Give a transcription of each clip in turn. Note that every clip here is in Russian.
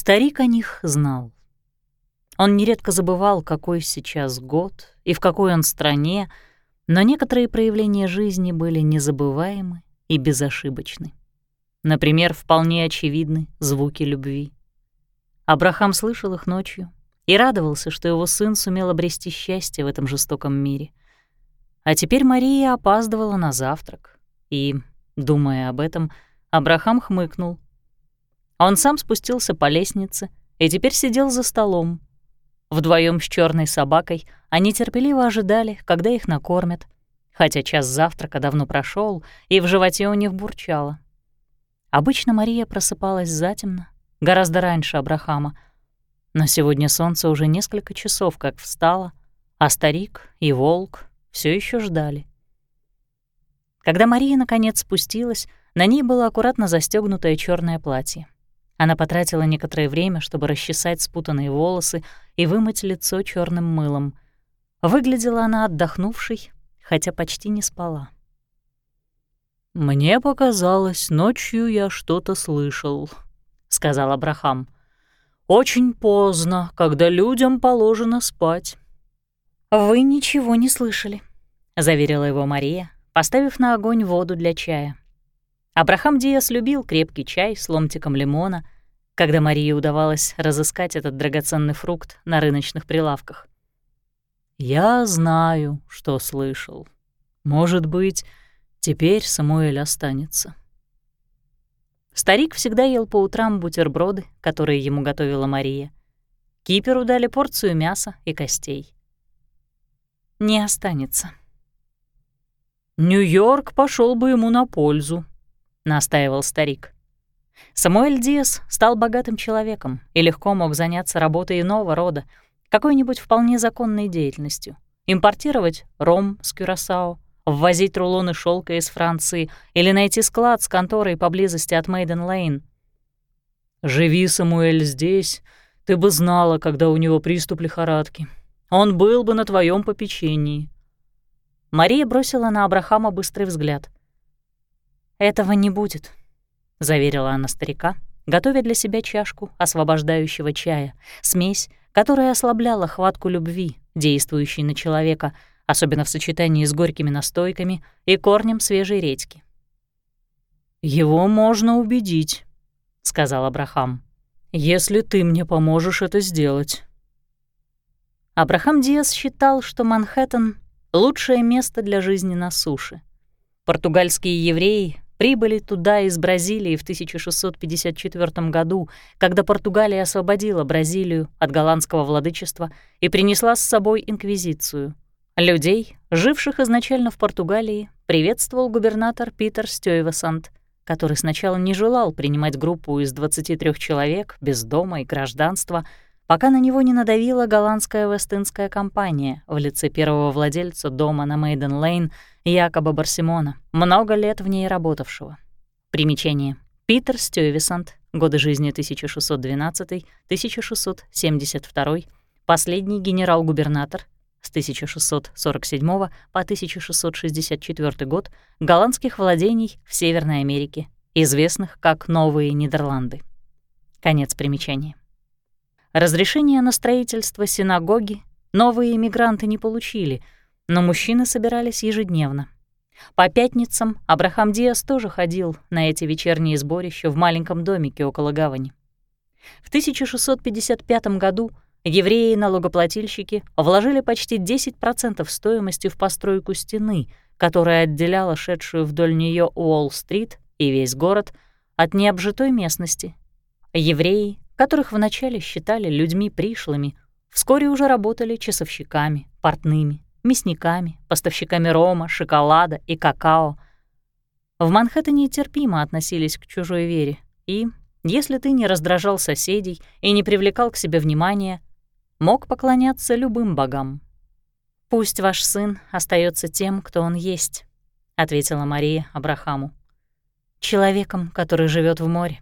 Старик о них знал. Он нередко забывал, какой сейчас год и в какой он стране, но некоторые проявления жизни были незабываемы и безошибочны. Например, вполне очевидны звуки любви. Абрахам слышал их ночью и радовался, что его сын сумел обрести счастье в этом жестоком мире. А теперь Мария опаздывала на завтрак, и, думая об этом, Абрахам хмыкнул. Он сам спустился по лестнице и теперь сидел за столом, Вдвоем с черной собакой они терпеливо ожидали, когда их накормят, хотя час завтрака давно прошел и в животе у них бурчало. Обычно Мария просыпалась затемно, гораздо раньше Абрахама, но сегодня солнце уже несколько часов как встало, а старик и волк все еще ждали. Когда Мария наконец спустилась, на ней было аккуратно застегнутое черное платье. Она потратила некоторое время, чтобы расчесать спутанные волосы и вымыть лицо черным мылом. Выглядела она отдохнувшей, хотя почти не спала. «Мне показалось, ночью я что-то слышал», — сказал Абрахам. «Очень поздно, когда людям положено спать». «Вы ничего не слышали», — заверила его Мария, поставив на огонь воду для чая. Абрахам Диас любил крепкий чай с ломтиком лимона, когда Марии удавалось разыскать этот драгоценный фрукт на рыночных прилавках. «Я знаю, что слышал. Может быть, теперь Самуэль останется». Старик всегда ел по утрам бутерброды, которые ему готовила Мария. Киперу дали порцию мяса и костей. «Не останется». «Нью-Йорк пошел бы ему на пользу», настаивал старик. Самуэль Диас стал богатым человеком и легко мог заняться работой иного рода, какой-нибудь вполне законной деятельностью. Импортировать ром с Кюрасао, ввозить рулоны шелка из Франции или найти склад с конторой поблизости от Мейден-Лейн. «Живи, Самуэль, здесь, ты бы знала, когда у него приступ лихорадки. Он был бы на твоем попечении». Мария бросила на Абрахама быстрый взгляд. «Этого не будет», — заверила она старика, готовя для себя чашку освобождающего чая, смесь, которая ослабляла хватку любви, действующей на человека, особенно в сочетании с горькими настойками и корнем свежей редьки. «Его можно убедить», — сказал Абрахам, «если ты мне поможешь это сделать». Абрахам Диас считал, что Манхэттен — лучшее место для жизни на суше. Португальские евреи прибыли туда из Бразилии в 1654 году, когда Португалия освободила Бразилию от голландского владычества и принесла с собой инквизицию. Людей, живших изначально в Португалии, приветствовал губернатор Питер Стёйвесант, который сначала не желал принимать группу из 23 человек без дома и гражданства, пока на него не надавила голландская Вестинская компания в лице первого владельца дома на Мейден-Лейн Якоба Барсимона, много лет в ней работавшего. Примечание. Питер Стёйвисант, годы жизни 1612-1672, последний генерал-губернатор с 1647 по 1664 год голландских владений в Северной Америке, известных как Новые Нидерланды. Конец примечания. Разрешение на строительство синагоги новые иммигранты не получили — но мужчины собирались ежедневно. По пятницам Абрахам Диас тоже ходил на эти вечерние сборища в маленьком домике около гавани. В 1655 году евреи-налогоплательщики вложили почти 10% стоимости в постройку стены, которая отделяла шедшую вдоль нее Уолл-стрит и весь город от необжитой местности. Евреи, которых вначале считали людьми пришлыми, вскоре уже работали часовщиками, портными, мясниками, поставщиками рома, шоколада и какао. В Манхэттене терпимо относились к чужой вере, и, если ты не раздражал соседей и не привлекал к себе внимания, мог поклоняться любым богам. «Пусть ваш сын остается тем, кто он есть», — ответила Мария Абрахаму. «Человеком, который живет в море».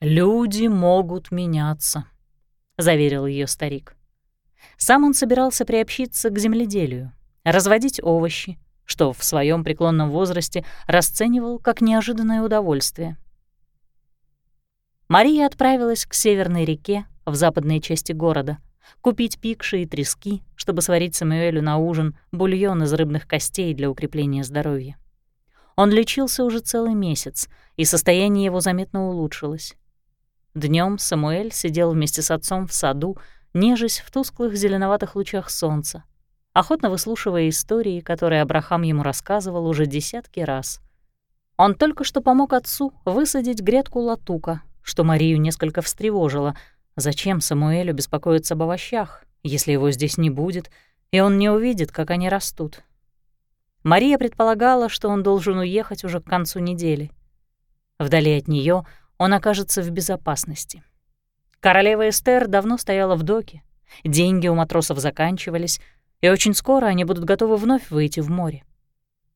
«Люди могут меняться», — заверил ее старик. Сам он собирался приобщиться к земледелию, разводить овощи, что в своем преклонном возрасте расценивал как неожиданное удовольствие. Мария отправилась к северной реке в западной части города, купить пикши и трески, чтобы сварить Самуэлю на ужин бульон из рыбных костей для укрепления здоровья. Он лечился уже целый месяц, и состояние его заметно улучшилось. Днем Самуэль сидел вместе с отцом в саду, нежась в тусклых зеленоватых лучах солнца, охотно выслушивая истории, которые Абрахам ему рассказывал уже десятки раз. Он только что помог отцу высадить грядку латука, что Марию несколько встревожило. Зачем Самуэлю беспокоиться об овощах, если его здесь не будет, и он не увидит, как они растут? Мария предполагала, что он должен уехать уже к концу недели. Вдали от нее он окажется в безопасности. Королева Эстер давно стояла в доке, деньги у матросов заканчивались, и очень скоро они будут готовы вновь выйти в море.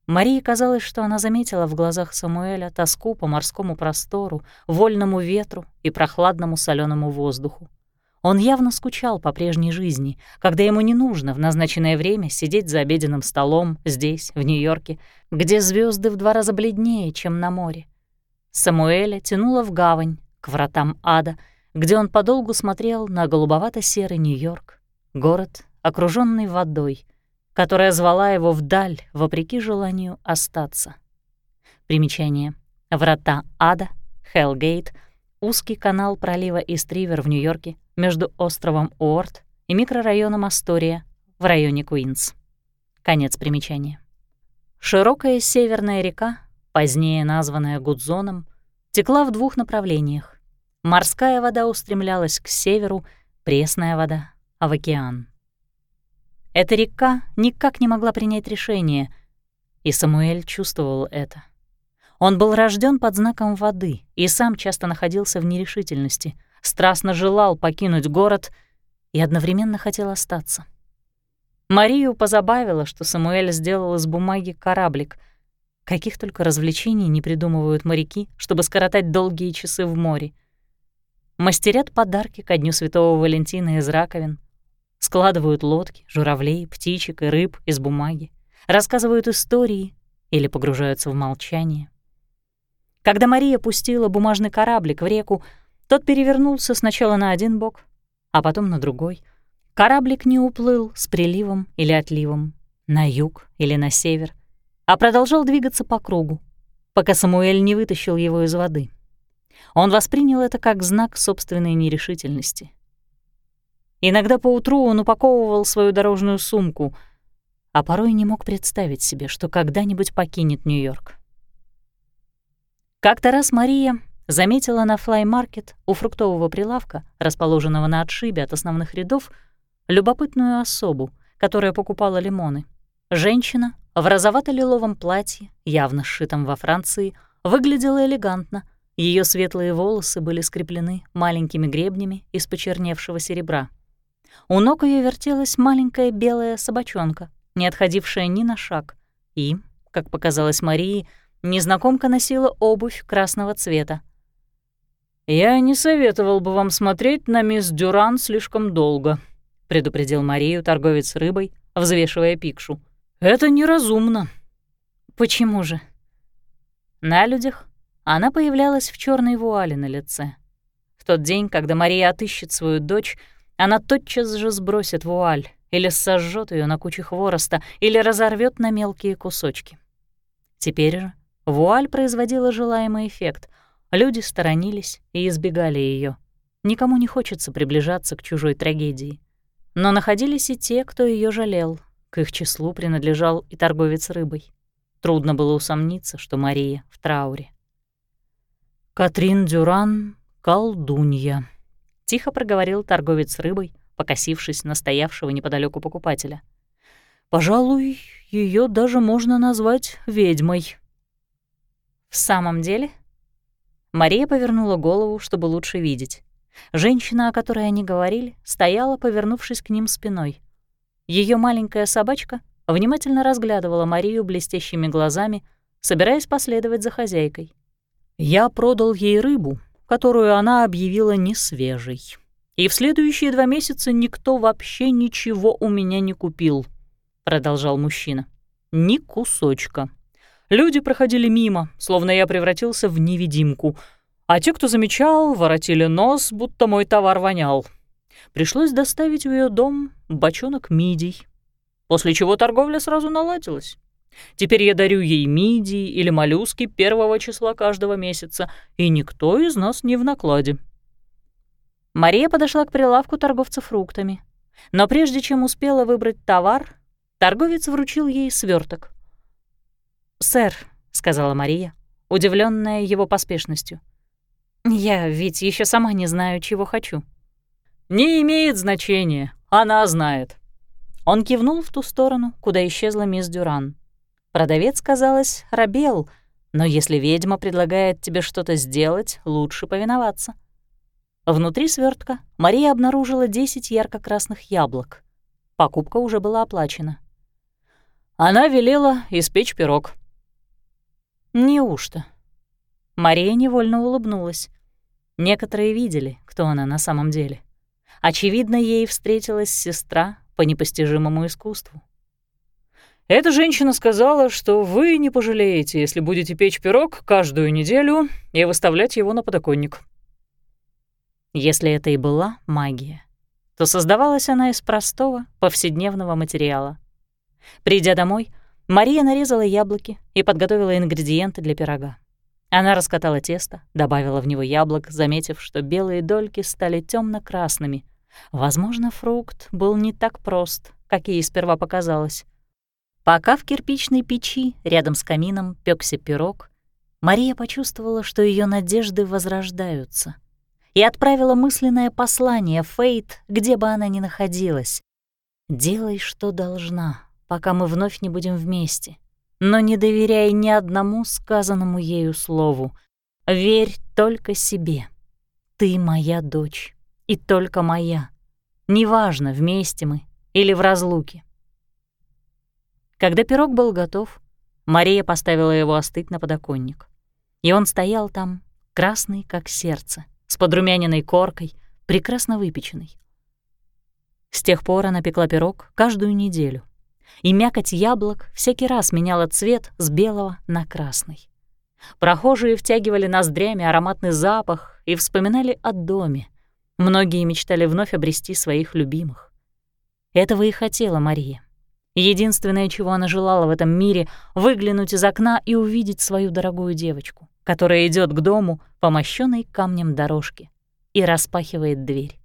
Марии казалось, что она заметила в глазах Самуэля тоску по морскому простору, вольному ветру и прохладному соленому воздуху. Он явно скучал по прежней жизни, когда ему не нужно в назначенное время сидеть за обеденным столом здесь, в Нью-Йорке, где звезды в два раза бледнее, чем на море. Самуэля тянуло в гавань, к вратам ада, где он подолгу смотрел на голубовато-серый Нью-Йорк, город, окруженный водой, которая звала его вдаль, вопреки желанию остаться. Примечание. Врата ада, Хеллгейт — узкий канал пролива Истривер в Нью-Йорке между островом Уорт и микрорайоном Астория в районе Куинс. Конец примечания. Широкая северная река, позднее названная Гудзоном, текла в двух направлениях. Морская вода устремлялась к северу, пресная вода — в океан. Эта река никак не могла принять решение, и Самуэль чувствовал это. Он был рожден под знаком воды и сам часто находился в нерешительности, страстно желал покинуть город и одновременно хотел остаться. Марию позабавило, что Самуэль сделал из бумаги кораблик. Каких только развлечений не придумывают моряки, чтобы скоротать долгие часы в море. Мастерят подарки ко Дню Святого Валентина из раковин, складывают лодки, журавлей, птичек и рыб из бумаги, рассказывают истории или погружаются в молчание. Когда Мария пустила бумажный кораблик в реку, тот перевернулся сначала на один бок, а потом на другой. Кораблик не уплыл с приливом или отливом, на юг или на север, а продолжал двигаться по кругу, пока Самуэль не вытащил его из воды. Он воспринял это как знак собственной нерешительности. Иногда поутру он упаковывал свою дорожную сумку, а порой не мог представить себе, что когда-нибудь покинет Нью-Йорк. Как-то раз Мария заметила на флай-маркет у фруктового прилавка, расположенного на отшибе от основных рядов, любопытную особу, которая покупала лимоны. Женщина в розовато-лиловом платье, явно сшитом во Франции, выглядела элегантно. Ее светлые волосы были скреплены маленькими гребнями из почерневшего серебра. У ног ее вертелась маленькая белая собачонка, не отходившая ни на шаг, и, как показалось Марии, Незнакомка носила обувь красного цвета. «Я не советовал бы вам смотреть на мисс Дюран слишком долго», — предупредил Марию торговец рыбой, взвешивая пикшу. «Это неразумно». «Почему же?» На людях она появлялась в черной вуале на лице. В тот день, когда Мария отыщет свою дочь, она тотчас же сбросит вуаль или сожжет ее на куче хвороста или разорвет на мелкие кусочки. Теперь же Вуаль производила желаемый эффект. Люди сторонились и избегали ее. Никому не хочется приближаться к чужой трагедии. Но находились и те, кто ее жалел. К их числу принадлежал и торговец рыбой. Трудно было усомниться, что Мария в трауре. «Катрин Дюран — колдунья», — тихо проговорил торговец рыбой, покосившись на стоявшего неподалеку покупателя. «Пожалуй, ее даже можно назвать ведьмой». «В самом деле?» Мария повернула голову, чтобы лучше видеть. Женщина, о которой они говорили, стояла, повернувшись к ним спиной. Ее маленькая собачка внимательно разглядывала Марию блестящими глазами, собираясь последовать за хозяйкой. «Я продал ей рыбу, которую она объявила несвежей. И в следующие два месяца никто вообще ничего у меня не купил», — продолжал мужчина. «Ни кусочка». Люди проходили мимо, словно я превратился в невидимку. А те, кто замечал, воротили нос, будто мой товар вонял. Пришлось доставить в ее дом бочонок мидий, после чего торговля сразу наладилась. Теперь я дарю ей мидии или моллюски первого числа каждого месяца, и никто из нас не в накладе. Мария подошла к прилавку торговца фруктами. Но прежде чем успела выбрать товар, торговец вручил ей сверток. «Сэр», — сказала Мария, удивленная его поспешностью, «я ведь еще сама не знаю, чего хочу». «Не имеет значения, она знает». Он кивнул в ту сторону, куда исчезла мисс Дюран. Продавец, казалось, робел, но если ведьма предлагает тебе что-то сделать, лучше повиноваться. Внутри свертка Мария обнаружила 10 ярко-красных яблок. Покупка уже была оплачена. Она велела испечь пирог. Неужто? Мария невольно улыбнулась. Некоторые видели, кто она на самом деле. Очевидно, ей встретилась сестра по непостижимому искусству. Эта женщина сказала, что вы не пожалеете, если будете печь пирог каждую неделю и выставлять его на подоконник. Если это и была магия, то создавалась она из простого, повседневного материала. Придя домой, Мария нарезала яблоки и подготовила ингредиенты для пирога. Она раскатала тесто, добавила в него яблок, заметив, что белые дольки стали темно красными Возможно, фрукт был не так прост, как ей сперва показалось. Пока в кирпичной печи рядом с камином пёкся пирог, Мария почувствовала, что ее надежды возрождаются, и отправила мысленное послание Фейт, где бы она ни находилась. «Делай, что должна, пока мы вновь не будем вместе, но не доверяй ни одному сказанному ею слову. Верь только себе. Ты моя дочь, и только моя. Неважно, вместе мы или в разлуке. Когда пирог был готов, Мария поставила его остыть на подоконник. И он стоял там, красный, как сердце, с подрумяненной коркой, прекрасно выпеченный. С тех пор она пекла пирог каждую неделю, и мякоть яблок всякий раз меняла цвет с белого на красный. Прохожие втягивали ноздрями ароматный запах и вспоминали о доме. Многие мечтали вновь обрести своих любимых. Этого и хотела Мария. Единственное, чего она желала в этом мире — выглянуть из окна и увидеть свою дорогую девочку, которая идет к дому по мощенной камнем дорожке и распахивает дверь.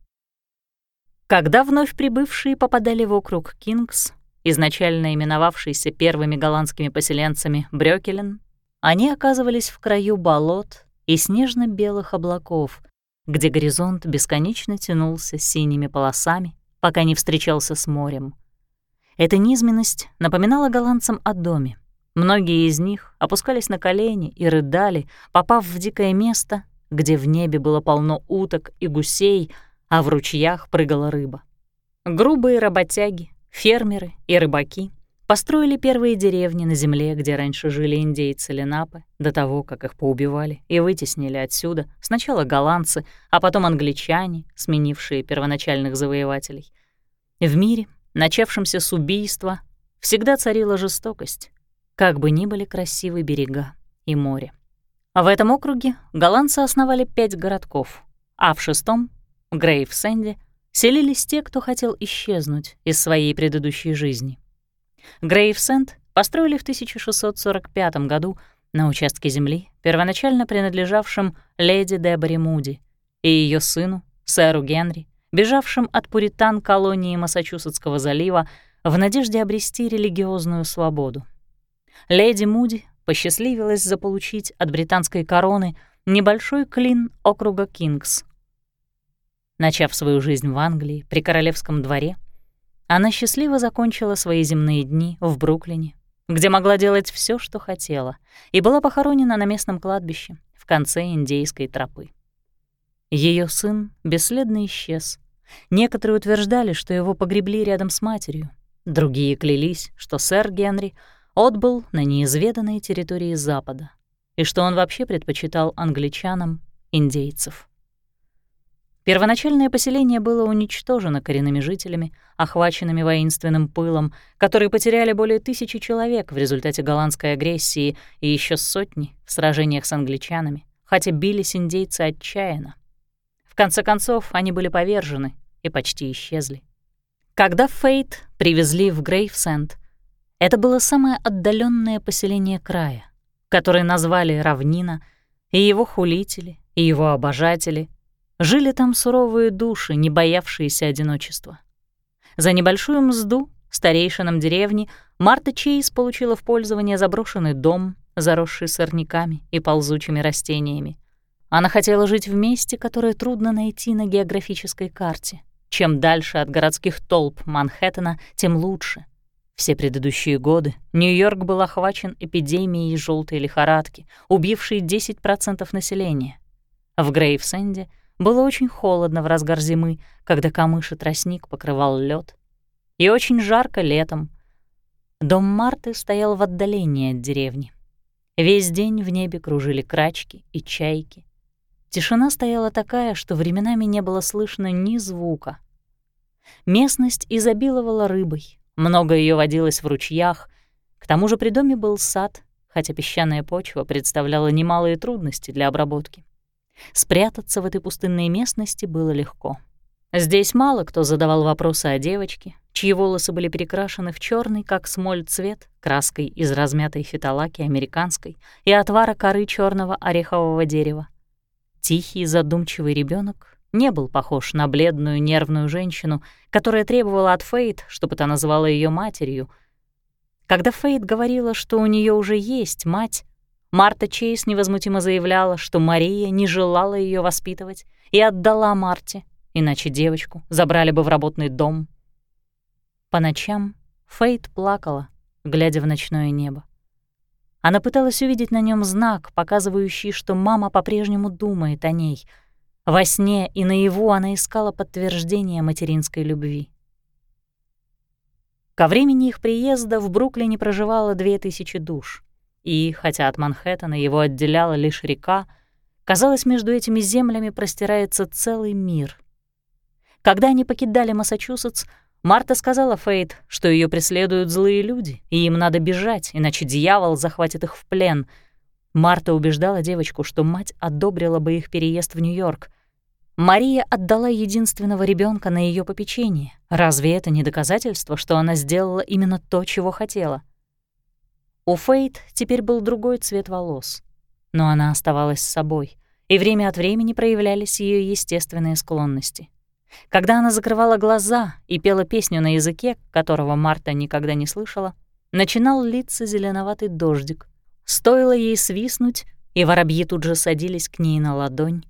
Когда вновь прибывшие попадали в округ Кингс, изначально именовавшийся первыми голландскими поселенцами Брёкелен, они оказывались в краю болот и снежно-белых облаков, где горизонт бесконечно тянулся синими полосами, пока не встречался с морем. Эта низменность напоминала голландцам о доме. Многие из них опускались на колени и рыдали, попав в дикое место, где в небе было полно уток и гусей, а в ручьях прыгала рыба. Грубые работяги, фермеры и рыбаки построили первые деревни на земле, где раньше жили индейцы Ленапы, до того, как их поубивали и вытеснили отсюда сначала голландцы, а потом англичане, сменившие первоначальных завоевателей. В мире начавшемся с убийства, всегда царила жестокость, как бы ни были красивы берега и море. А в этом округе голландцы основали пять городков, а в шестом, Грейв-Сэнде, селились те, кто хотел исчезнуть из своей предыдущей жизни. Грейв-Сэнд построили в 1645 году на участке земли, первоначально принадлежавшем леди Дебори Муди и ее сыну, сэру Генри, бежавшим от пуритан колонии Массачусетского залива в надежде обрести религиозную свободу. Леди Муди посчастливилась заполучить от британской короны небольшой клин округа Кингс. Начав свою жизнь в Англии при королевском дворе, она счастливо закончила свои земные дни в Бруклине, где могла делать все, что хотела, и была похоронена на местном кладбище в конце индейской тропы. Ее сын бесследно исчез, Некоторые утверждали, что его погребли рядом с матерью. Другие клялись, что сэр Генри отбыл на неизведанные территории Запада и что он вообще предпочитал англичанам индейцев. Первоначальное поселение было уничтожено коренными жителями, охваченными воинственным пылом, которые потеряли более тысячи человек в результате голландской агрессии и еще сотни в сражениях с англичанами, хотя бились индейцы отчаянно. В конце концов, они были повержены и почти исчезли. Когда Фейт привезли в Грейвсенд, это было самое отдаленное поселение края, которое назвали Равнина, и его хулители, и его обожатели. Жили там суровые души, не боявшиеся одиночества. За небольшую мзду старейшинам деревни Марта Чейз получила в пользование заброшенный дом, заросший сорняками и ползучими растениями. Она хотела жить в месте, которое трудно найти на географической карте. Чем дальше от городских толп Манхэттена, тем лучше. Все предыдущие годы Нью-Йорк был охвачен эпидемией желтой лихорадки, убившей 10% населения. В Грейвсенде было очень холодно в разгар зимы, когда камыш и тростник покрывал лед, и очень жарко летом. Дом Марты стоял в отдалении от деревни. Весь день в небе кружили крачки и чайки. Тишина стояла такая, что временами не было слышно ни звука. Местность изобиловала рыбой, много ее водилось в ручьях. К тому же при доме был сад, хотя песчаная почва представляла немалые трудности для обработки. Спрятаться в этой пустынной местности было легко. Здесь мало кто задавал вопросы о девочке, чьи волосы были перекрашены в черный, как смоль цвет, краской из размятой фиталаки американской и отвара коры черного орехового дерева. Тихий, задумчивый ребенок не был похож на бледную нервную женщину, которая требовала от Фейт, чтобы та называла ее матерью. Когда Фейт говорила, что у нее уже есть мать, Марта Чейз невозмутимо заявляла, что Мария не желала ее воспитывать и отдала Марте, иначе девочку забрали бы в работный дом. По ночам Фейт плакала, глядя в ночное небо. Она пыталась увидеть на нем знак, показывающий, что мама по-прежнему думает о ней. Во сне и наяву она искала подтверждение материнской любви. Ко времени их приезда в Бруклине проживало две тысячи душ. И, хотя от Манхэттена его отделяла лишь река, казалось, между этими землями простирается целый мир. Когда они покидали Массачусетс, Марта сказала Фейт, что ее преследуют злые люди, и им надо бежать, иначе дьявол захватит их в плен. Марта убеждала девочку, что мать одобрила бы их переезд в Нью-Йорк. Мария отдала единственного ребенка на ее попечение. Разве это не доказательство, что она сделала именно то, чего хотела? У Фейт теперь был другой цвет волос, но она оставалась собой, и время от времени проявлялись ее естественные склонности. Когда она закрывала глаза и пела песню на языке, которого Марта никогда не слышала, начинал литься зеленоватый дождик. Стоило ей свистнуть, и воробьи тут же садились к ней на ладонь.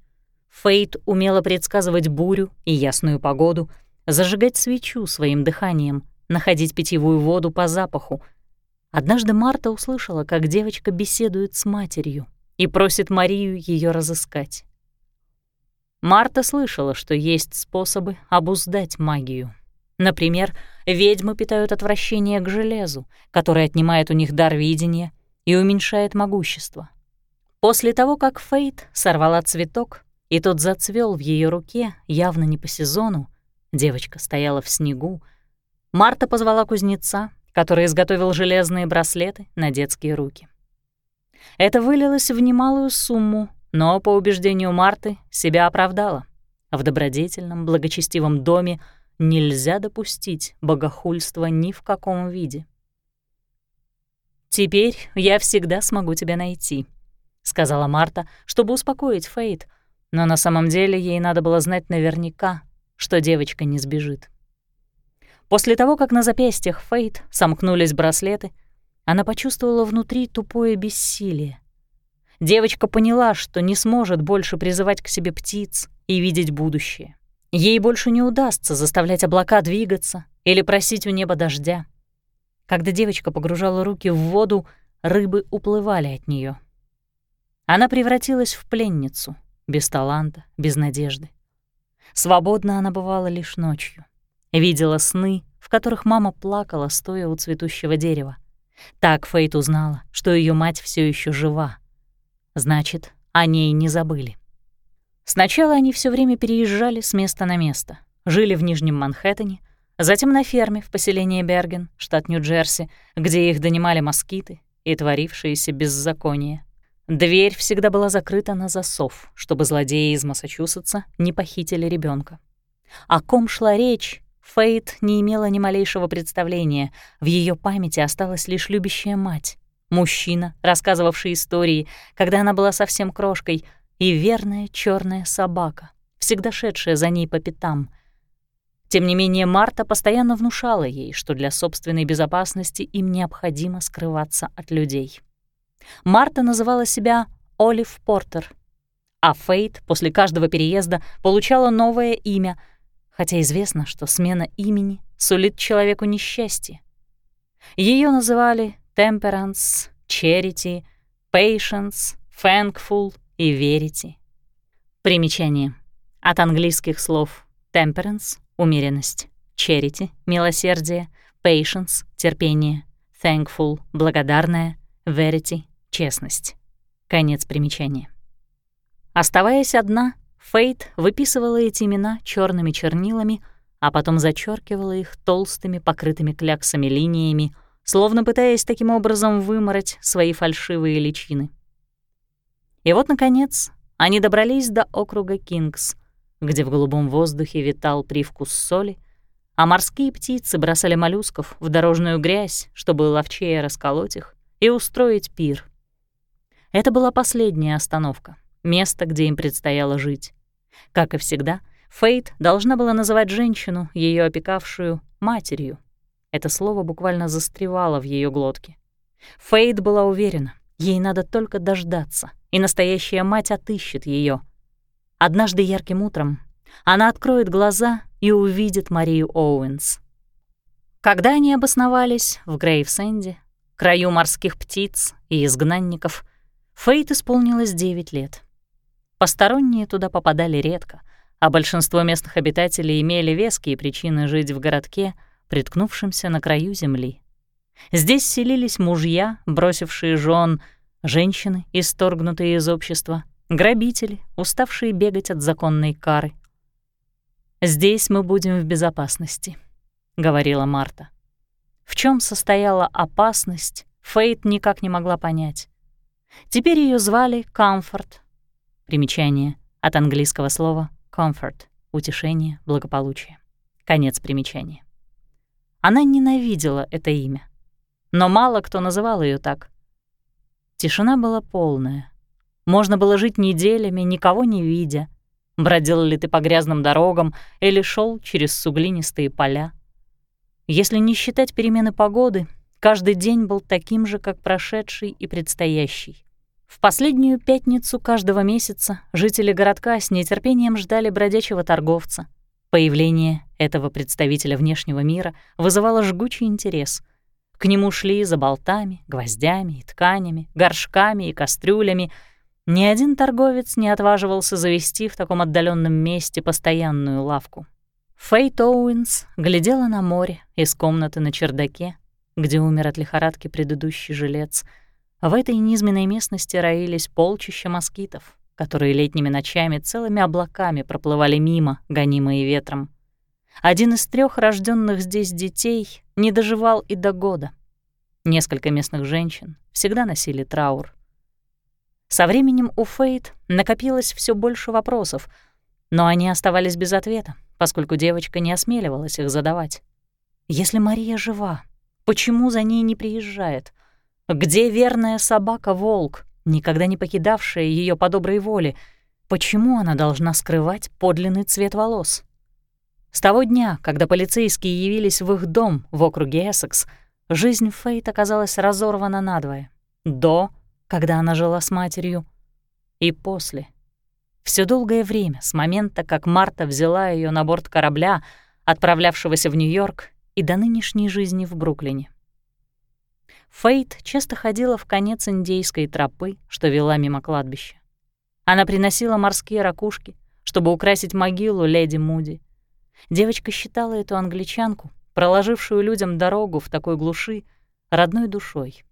Фейт умела предсказывать бурю и ясную погоду, зажигать свечу своим дыханием, находить питьевую воду по запаху. Однажды Марта услышала, как девочка беседует с матерью и просит Марию ее разыскать. Марта слышала, что есть способы обуздать магию. Например, ведьмы питают отвращение к железу, которое отнимает у них дар видения и уменьшает могущество. После того, как Фейт сорвала цветок, и тот зацвел в ее руке, явно не по сезону, девочка стояла в снегу, Марта позвала кузнеца, который изготовил железные браслеты на детские руки. Это вылилось в немалую сумму но, по убеждению Марты, себя оправдала. В добродетельном, благочестивом доме нельзя допустить богохульства ни в каком виде. «Теперь я всегда смогу тебя найти», — сказала Марта, чтобы успокоить Фейт, но на самом деле ей надо было знать наверняка, что девочка не сбежит. После того, как на запястьях Фейт сомкнулись браслеты, она почувствовала внутри тупое бессилие. Девочка поняла, что не сможет больше призывать к себе птиц и видеть будущее. Ей больше не удастся заставлять облака двигаться или просить у неба дождя. Когда девочка погружала руки в воду, рыбы уплывали от нее. Она превратилась в пленницу, без таланта, без надежды. Свободна она бывала лишь ночью. Видела сны, в которых мама плакала, стоя у цветущего дерева. Так Фейт узнала, что ее мать все еще жива, Значит, о ней не забыли. Сначала они все время переезжали с места на место, жили в Нижнем Манхэттене, затем на ферме в поселении Берген, штат Нью-Джерси, где их донимали москиты и творившиеся беззакония. Дверь всегда была закрыта на засов, чтобы злодеи из Массачусетса не похитили ребенка. О ком шла речь, Фейт не имела ни малейшего представления. В ее памяти осталась лишь любящая мать, мужчина, рассказывавший истории, когда она была совсем крошкой, и верная черная собака, всегда шедшая за ней по пятам. Тем не менее, Марта постоянно внушала ей, что для собственной безопасности им необходимо скрываться от людей. Марта называла себя Олив Портер, а Фейт после каждого переезда получала новое имя, хотя известно, что смена имени сулит человеку несчастье. Ее называли Temperance, Charity, Patience, Thankful и Verity. Примечание. От английских слов temperance — умеренность, charity — милосердие, patience — терпение, thankful — благодарное, verity — честность. Конец примечания. Оставаясь одна, Фейт выписывала эти имена черными чернилами, а потом зачеркивала их толстыми, покрытыми кляксами линиями, словно пытаясь таким образом вымороть свои фальшивые личины. И вот, наконец, они добрались до округа Кингс, где в голубом воздухе витал привкус соли, а морские птицы бросали моллюсков в дорожную грязь, чтобы ловчее расколоть их и устроить пир. Это была последняя остановка, место, где им предстояло жить. Как и всегда, Фейт должна была называть женщину, ее опекавшую, матерью. Это слово буквально застревало в ее глотке. Фейт была уверена, ей надо только дождаться, и настоящая мать отыщет ее. Однажды ярким утром она откроет глаза и увидит Марию Оуэнс. Когда они обосновались в Грейвсенде, краю морских птиц и изгнанников, Фейт исполнилось 9 лет. Посторонние туда попадали редко, а большинство местных обитателей имели веские причины жить в городке, приткнувшемся на краю земли. Здесь селились мужья, бросившие жен, женщины, исторгнутые из общества, грабители, уставшие бегать от законной кары. «Здесь мы будем в безопасности», — говорила Марта. В чем состояла опасность, Фейт никак не могла понять. Теперь ее звали Комфорт. Примечание от английского слова comfort — утешение, благополучие. Конец примечания. Она ненавидела это имя. Но мало кто называл ее так. Тишина была полная. Можно было жить неделями, никого не видя. Бродил ли ты по грязным дорогам или шел через суглинистые поля. Если не считать перемены погоды, каждый день был таким же, как прошедший и предстоящий. В последнюю пятницу каждого месяца жители городка с нетерпением ждали бродячего торговца. Появление этого представителя внешнего мира вызывало жгучий интерес. К нему шли за болтами, гвоздями и тканями, горшками и кастрюлями. Ни один торговец не отваживался завести в таком отдаленном месте постоянную лавку. Фейт Оуэнс глядела на море из комнаты на чердаке, где умер от лихорадки предыдущий жилец. В этой низменной местности роились полчища москитов, которые летними ночами целыми облаками проплывали мимо, гонимые ветром. Один из трех рожденных здесь детей не доживал и до года. Несколько местных женщин всегда носили траур. Со временем у Фейт накопилось все больше вопросов, но они оставались без ответа, поскольку девочка не осмеливалась их задавать. Если Мария жива, почему за ней не приезжает? Где верная собака-волк, никогда не покидавшая ее по доброй воле? Почему она должна скрывать подлинный цвет волос? С того дня, когда полицейские явились в их дом в округе Эссекс, жизнь Фейт оказалась разорвана надвое. До, когда она жила с матерью, и после. Все долгое время, с момента, как Марта взяла ее на борт корабля, отправлявшегося в Нью-Йорк, и до нынешней жизни в Бруклине. Фейт часто ходила в конец индейской тропы, что вела мимо кладбища. Она приносила морские ракушки, чтобы украсить могилу леди Муди, Девочка считала эту англичанку, проложившую людям дорогу в такой глуши, родной душой.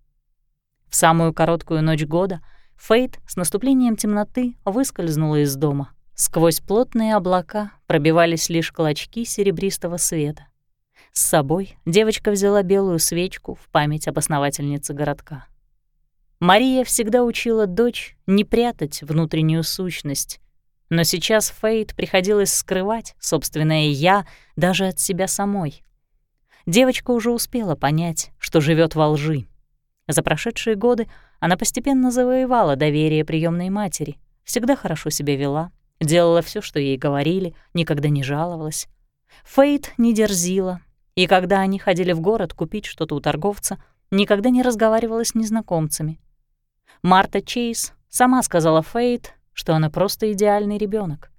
В самую короткую ночь года Фейт с наступлением темноты выскользнула из дома. Сквозь плотные облака пробивались лишь клочки серебристого света. С собой девочка взяла белую свечку в память об основательнице городка. Мария всегда учила дочь не прятать внутреннюю сущность, но сейчас Фейт приходилось скрывать собственное «я» даже от себя самой. Девочка уже успела понять, что живет во лжи. За прошедшие годы она постепенно завоевала доверие приемной матери, всегда хорошо себя вела, делала все, что ей говорили, никогда не жаловалась. Фейт не дерзила, и когда они ходили в город купить что-то у торговца, никогда не разговаривала с незнакомцами. Марта Чейз сама сказала Фейт, что она просто идеальный ребенок.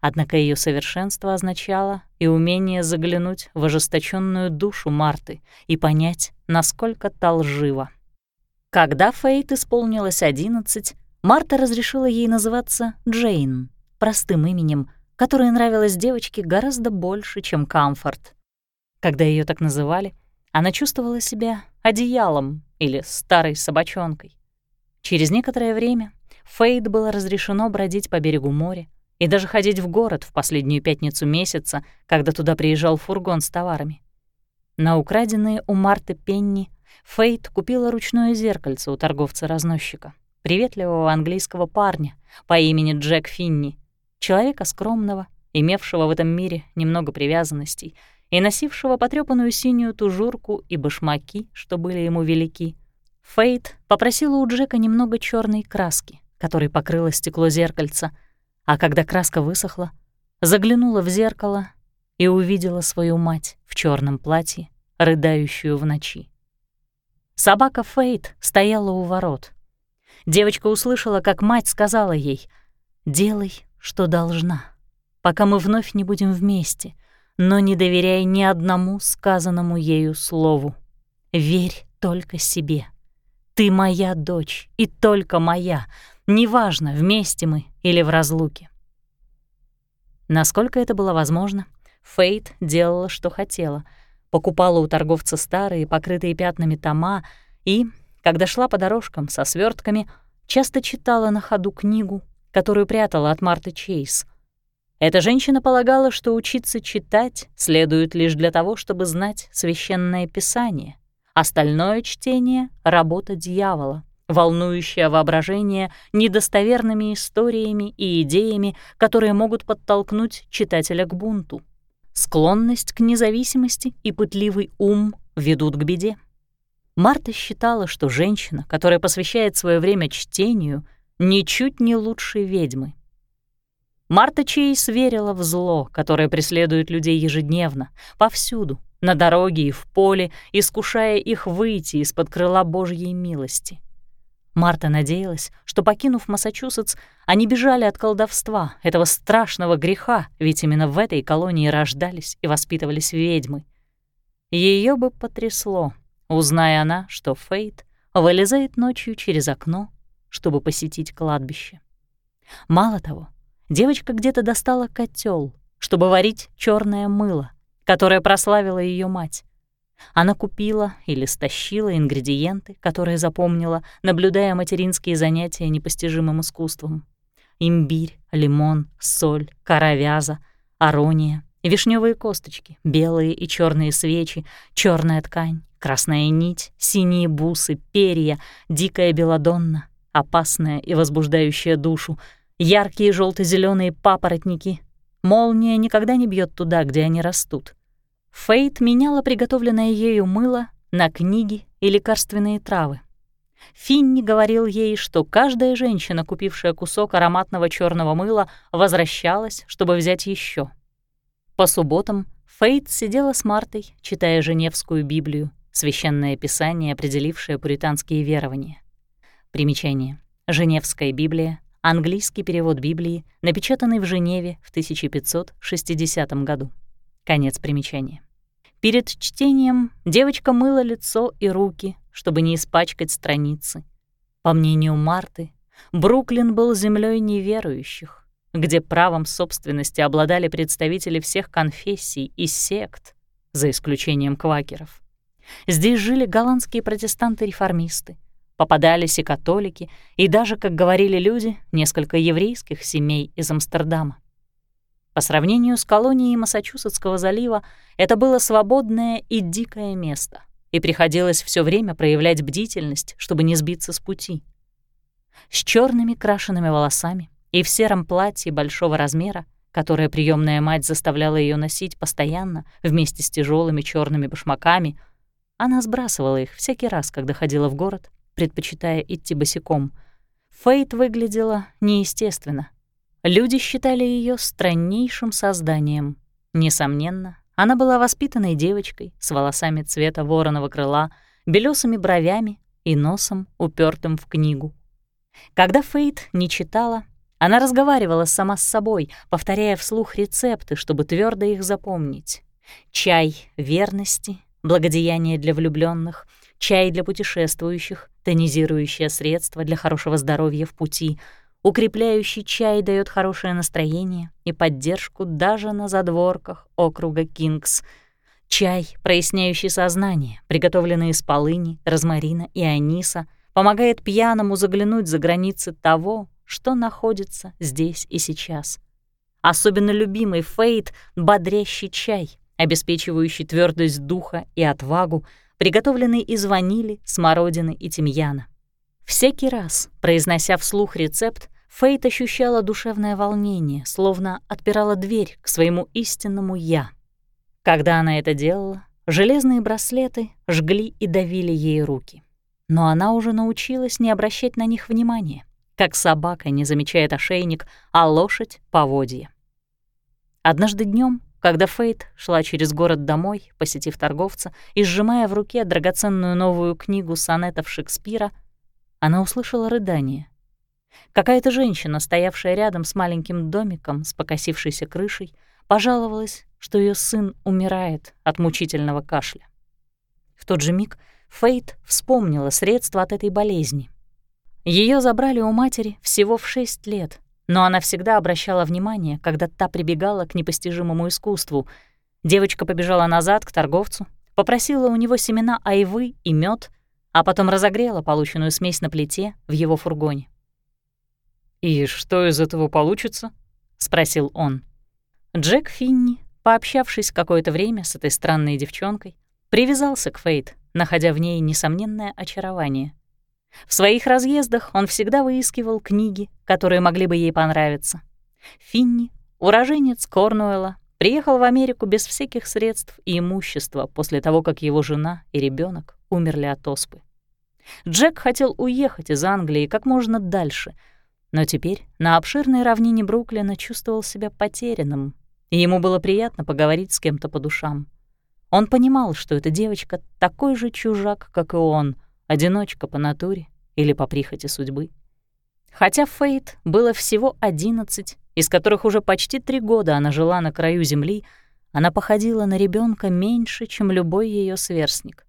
Однако ее совершенство означало и умение заглянуть в ожесточенную душу Марты и понять, насколько та лжива. Когда Фейт исполнилось одиннадцать, Марта разрешила ей называться Джейн, простым именем, которое нравилось девочке гораздо больше, чем Камфорт. Когда ее так называли, она чувствовала себя одеялом или старой собачонкой. Через некоторое время Фейд было разрешено бродить по берегу моря и даже ходить в город в последнюю пятницу месяца, когда туда приезжал фургон с товарами. На украденные у Марты Пенни Фейд купила ручное зеркальце у торговца-разносчика, приветливого английского парня по имени Джек Финни, человека скромного, имевшего в этом мире немного привязанностей и носившего потрёпанную синюю тужурку и башмаки, что были ему велики — Фейт попросила у Джека немного черной краски, которой покрыло стекло зеркальца, а когда краска высохла, заглянула в зеркало и увидела свою мать в черном платье, рыдающую в ночи. Собака Фейт стояла у ворот. Девочка услышала, как мать сказала ей «Делай, что должна, пока мы вновь не будем вместе, но не доверяй ни одному сказанному ею слову. Верь только себе». Ты моя дочь, и только моя. Неважно, вместе мы или в разлуке. Насколько это было возможно, Фейт делала, что хотела. Покупала у торговца старые, покрытые пятнами тома и, когда шла по дорожкам со свертками, часто читала на ходу книгу, которую прятала от Марты Чейз. Эта женщина полагала, что учиться читать следует лишь для того, чтобы знать священное писание. Остальное чтение — работа дьявола, волнующее воображение недостоверными историями и идеями, которые могут подтолкнуть читателя к бунту. Склонность к независимости и пытливый ум ведут к беде. Марта считала, что женщина, которая посвящает свое время чтению, ничуть не лучше ведьмы. Марта Чейз верила в зло, которое преследует людей ежедневно, повсюду, на дороге и в поле, искушая их выйти из-под крыла Божьей милости. Марта надеялась, что, покинув Массачусетс, они бежали от колдовства, этого страшного греха, ведь именно в этой колонии рождались и воспитывались ведьмы. Ее бы потрясло, узная она, что Фейт вылезает ночью через окно, чтобы посетить кладбище. Мало того, девочка где-то достала котел, чтобы варить черное мыло, которое прославила ее мать. Она купила или стащила ингредиенты, которые запомнила, наблюдая материнские занятия непостижимым искусством. Имбирь, лимон, соль, кора вяза, арония, вишневые косточки, белые и черные свечи, черная ткань, красная нить, синие бусы, перья, дикая белодонна, опасная и возбуждающая душу, яркие желто зеленые папоротники, Молния никогда не бьет туда, где они растут. Фейт меняла приготовленное ею мыло на книги и лекарственные травы. Финни говорил ей, что каждая женщина, купившая кусок ароматного черного мыла, возвращалась, чтобы взять еще. По субботам Фейт сидела с Мартой, читая Женевскую Библию, священное писание, определившее пуританские верования. Примечание. Женевская Библия Английский перевод Библии, напечатанный в Женеве в 1560 году. Конец примечания. Перед чтением девочка мыла лицо и руки, чтобы не испачкать страницы. По мнению Марты, Бруклин был землей неверующих, где правом собственности обладали представители всех конфессий и сект, за исключением квакеров. Здесь жили голландские протестанты-реформисты, Попадались и католики, и даже, как говорили люди, несколько еврейских семей из Амстердама. По сравнению с колонией Массачусетского залива это было свободное и дикое место, и приходилось все время проявлять бдительность, чтобы не сбиться с пути. С черными крашенными волосами и в сером платье большого размера, которое приемная мать заставляла ее носить постоянно вместе с тяжелыми черными башмаками, она сбрасывала их всякий раз, когда ходила в город, предпочитая идти босиком. Фейт выглядела неестественно. Люди считали ее страннейшим созданием. Несомненно, она была воспитанной девочкой с волосами цвета вороного крыла, белесыми бровями и носом, упертым в книгу. Когда Фейт не читала, она разговаривала сама с собой, повторяя вслух рецепты, чтобы твердо их запомнить. Чай верности, благодеяние для влюбленных, чай для путешествующих, тонизирующее средство для хорошего здоровья в пути — Укрепляющий чай дает хорошее настроение и поддержку даже на задворках округа Кингс. Чай, проясняющий сознание, приготовленный из полыни, розмарина и аниса, помогает пьяному заглянуть за границы того, что находится здесь и сейчас. Особенно любимый Фейт — бодрящий чай, обеспечивающий твердость духа и отвагу, приготовленный из ванили, смородины и тимьяна. Всякий раз, произнося вслух рецепт, Фейт ощущала душевное волнение, словно отпирала дверь к своему истинному «я». Когда она это делала, железные браслеты жгли и давили ей руки. Но она уже научилась не обращать на них внимания, как собака не замечает ошейник, а лошадь — поводья. Однажды днем, когда Фейт шла через город домой, посетив торговца и сжимая в руке драгоценную новую книгу сонетов Шекспира, она услышала рыдание. Какая-то женщина, стоявшая рядом с маленьким домиком с покосившейся крышей, пожаловалась, что ее сын умирает от мучительного кашля. В тот же миг Фейт вспомнила средства от этой болезни. Ее забрали у матери всего в шесть лет, но она всегда обращала внимание, когда та прибегала к непостижимому искусству. Девочка побежала назад к торговцу, попросила у него семена айвы и мед, а потом разогрела полученную смесь на плите в его фургоне. «И что из этого получится?» — спросил он. Джек Финни, пообщавшись какое-то время с этой странной девчонкой, привязался к Фейт, находя в ней несомненное очарование. В своих разъездах он всегда выискивал книги, которые могли бы ей понравиться. Финни, уроженец Корнуэлла, приехал в Америку без всяких средств и имущества после того, как его жена и ребенок умерли от оспы. Джек хотел уехать из Англии как можно дальше — но теперь на обширной равнине Бруклина чувствовал себя потерянным, и ему было приятно поговорить с кем-то по душам. Он понимал, что эта девочка такой же чужак, как и он, одиночка по натуре или по прихоти судьбы. Хотя Фейт было всего одиннадцать, из которых уже почти три года она жила на краю земли, она походила на ребенка меньше, чем любой ее сверстник.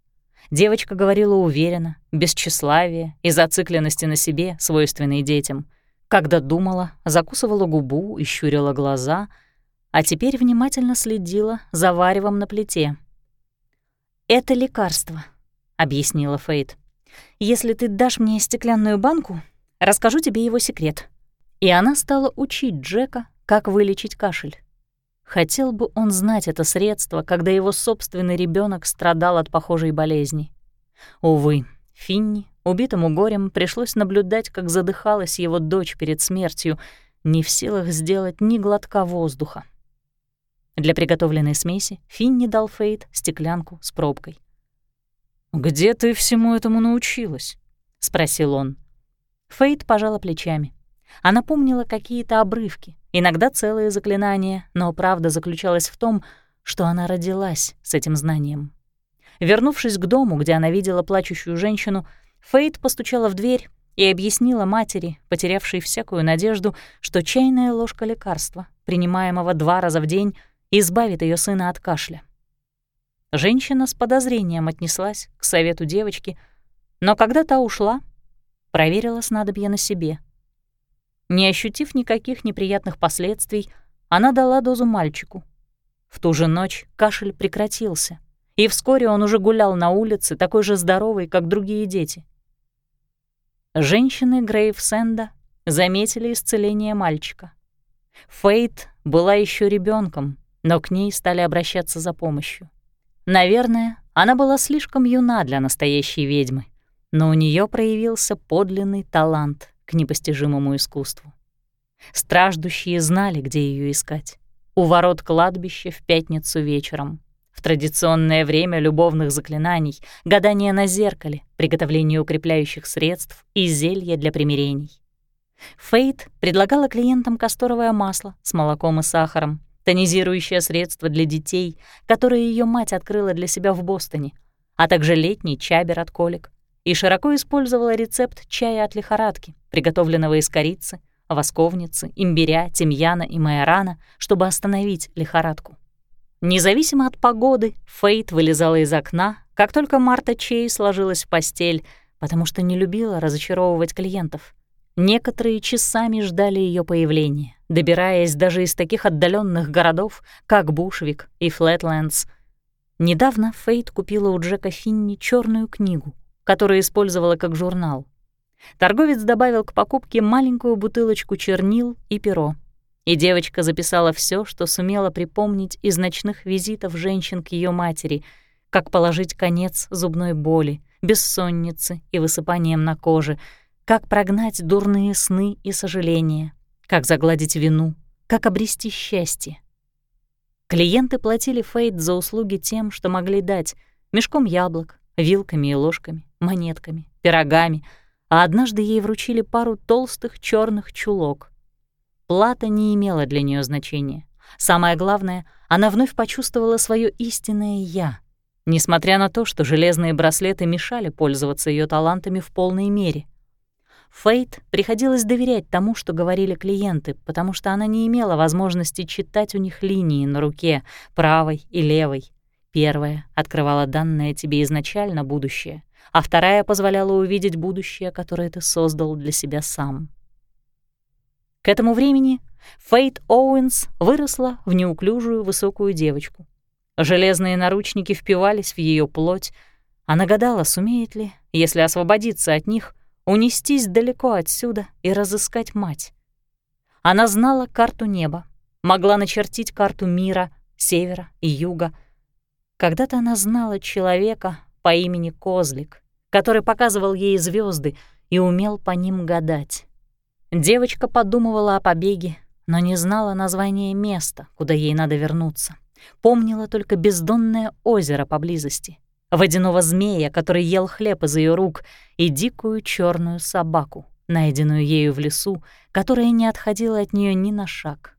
Девочка говорила уверенно, без тщеславия и зацикленности на себе, свойственной детям — когда думала, закусывала губу и щурила глаза, а теперь внимательно следила за варевом на плите. «Это лекарство», — объяснила Фейт. «Если ты дашь мне стеклянную банку, расскажу тебе его секрет». И она стала учить Джека, как вылечить кашель. Хотел бы он знать это средство, когда его собственный ребенок страдал от похожей болезни. Увы, Финни Убитому горем пришлось наблюдать, как задыхалась его дочь перед смертью, не в силах сделать ни глотка воздуха. Для приготовленной смеси Финни дал Фейт стеклянку с пробкой. «Где ты всему этому научилась?» — спросил он. Фейт пожала плечами. Она помнила какие-то обрывки, иногда целые заклинания, но правда заключалась в том, что она родилась с этим знанием. Вернувшись к дому, где она видела плачущую женщину, Фейт постучала в дверь и объяснила матери, потерявшей всякую надежду, что чайная ложка лекарства, принимаемого два раза в день, избавит ее сына от кашля. Женщина с подозрением отнеслась к совету девочки, но когда та ушла, проверила снадобье на себе. Не ощутив никаких неприятных последствий, она дала дозу мальчику. В ту же ночь кашель прекратился, и вскоре он уже гулял на улице, такой же здоровый, как другие дети. Женщины Грейвсенда заметили исцеление мальчика. Фейт была еще ребенком, но к ней стали обращаться за помощью. Наверное, она была слишком юна для настоящей ведьмы, но у нее проявился подлинный талант к непостижимому искусству. Страждущие знали, где ее искать. У ворот кладбища в пятницу вечером. В традиционное время любовных заклинаний, гадания на зеркале, приготовление укрепляющих средств и зелья для примирений. Фейт предлагала клиентам касторовое масло с молоком и сахаром, тонизирующее средство для детей, которое ее мать открыла для себя в Бостоне, а также летний чабер от колик, и широко использовала рецепт чая от лихорадки, приготовленного из корицы, восковницы, имбиря, тимьяна и майорана, чтобы остановить лихорадку. Независимо от погоды, Фейт вылезала из окна, как только Марта Чей сложилась в постель, потому что не любила разочаровывать клиентов. Некоторые часами ждали ее появления, добираясь даже из таких отдаленных городов, как Бушвик и Флетлендс. Недавно Фейт купила у Джека Финни черную книгу, которую использовала как журнал. Торговец добавил к покупке маленькую бутылочку чернил и перо. И девочка записала все, что сумела припомнить из ночных визитов женщин к ее матери, как положить конец зубной боли, бессоннице и высыпаниям на коже, как прогнать дурные сны и сожаления, как загладить вину, как обрести счастье. Клиенты платили Фейт за услуги тем, что могли дать — мешком яблок, вилками и ложками, монетками, пирогами — а однажды ей вручили пару толстых черных чулок. Плата не имела для нее значения. Самое главное, она вновь почувствовала свое истинное «я», несмотря на то, что железные браслеты мешали пользоваться ее талантами в полной мере. Фейт приходилось доверять тому, что говорили клиенты, потому что она не имела возможности читать у них линии на руке, правой и левой. Первая открывала данное тебе изначально будущее, а вторая позволяла увидеть будущее, которое ты создал для себя сам. К этому времени Фейт Оуэнс выросла в неуклюжую высокую девочку. Железные наручники впивались в ее плоть. Она гадала, сумеет ли, если освободиться от них, унестись далеко отсюда и разыскать мать. Она знала карту неба, могла начертить карту мира, севера и юга. Когда-то она знала человека по имени Козлик, который показывал ей звезды и умел по ним гадать. Девочка подумывала о побеге, но не знала названия места, куда ей надо вернуться. Помнила только бездонное озеро поблизости, водяного змея, который ел хлеб из ее рук, и дикую черную собаку, найденную ею в лесу, которая не отходила от нее ни на шаг.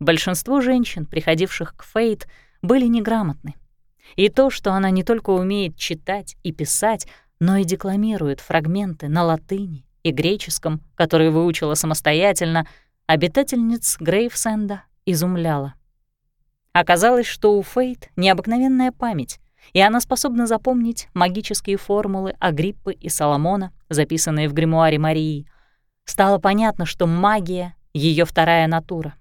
Большинство женщин, приходивших к Фейт, были неграмотны. И то, что она не только умеет читать и писать, но и декламирует фрагменты на латыни и греческом, которые выучила самостоятельно, обитательниц Грейвсенда изумляла. Оказалось, что у Фейт необыкновенная память, и она способна запомнить магические формулы Агриппы и Соломона, записанные в гримуаре Марии. Стало понятно, что магия — ее вторая натура.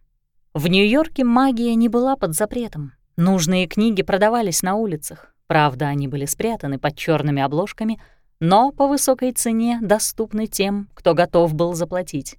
В Нью-Йорке магия не была под запретом, Нужные книги продавались на улицах. Правда, они были спрятаны под черными обложками, но по высокой цене доступны тем, кто готов был заплатить.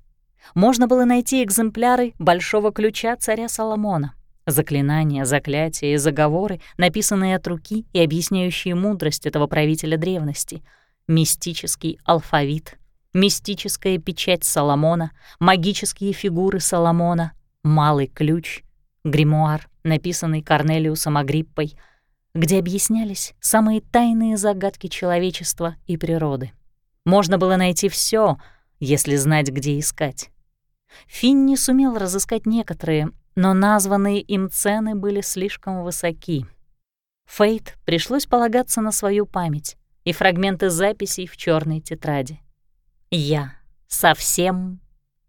Можно было найти экземпляры большого ключа царя Соломона. Заклинания, заклятия и заговоры, написанные от руки и объясняющие мудрость этого правителя древности. Мистический алфавит, мистическая печать Соломона, магические фигуры Соломона, малый ключ, гримуар, написанный Корнелиусом Агриппой, где объяснялись самые тайные загадки человечества и природы. Можно было найти все, если знать, где искать. Финни сумел разыскать некоторые, но названные им цены были слишком высоки. Фейт пришлось полагаться на свою память и фрагменты записей в черной тетради. «Я совсем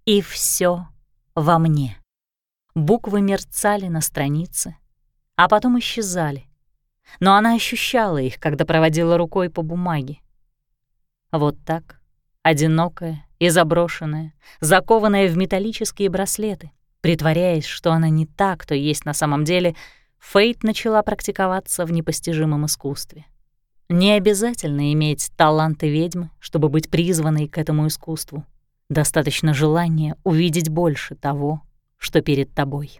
и все во мне». Буквы мерцали на странице, а потом исчезали. Но она ощущала их, когда проводила рукой по бумаге. Вот так, одинокая и заброшенная, закованная в металлические браслеты, притворяясь, что она не та, кто есть на самом деле, Фейт начала практиковаться в непостижимом искусстве. Не обязательно иметь таланты ведьмы, чтобы быть призванной к этому искусству. Достаточно желания увидеть больше того, что перед тобой.